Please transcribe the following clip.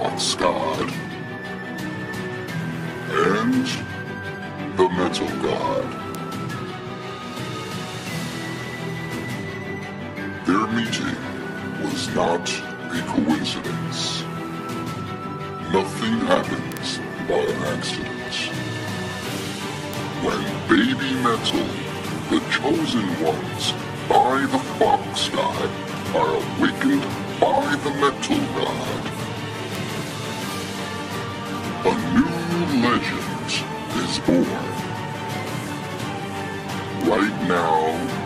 Fox God and the Metal God. Their meeting was not a coincidence. Nothing happens by accident. When Baby Metal, the chosen ones by the Fox God, are awakened by the Metal God, Right now,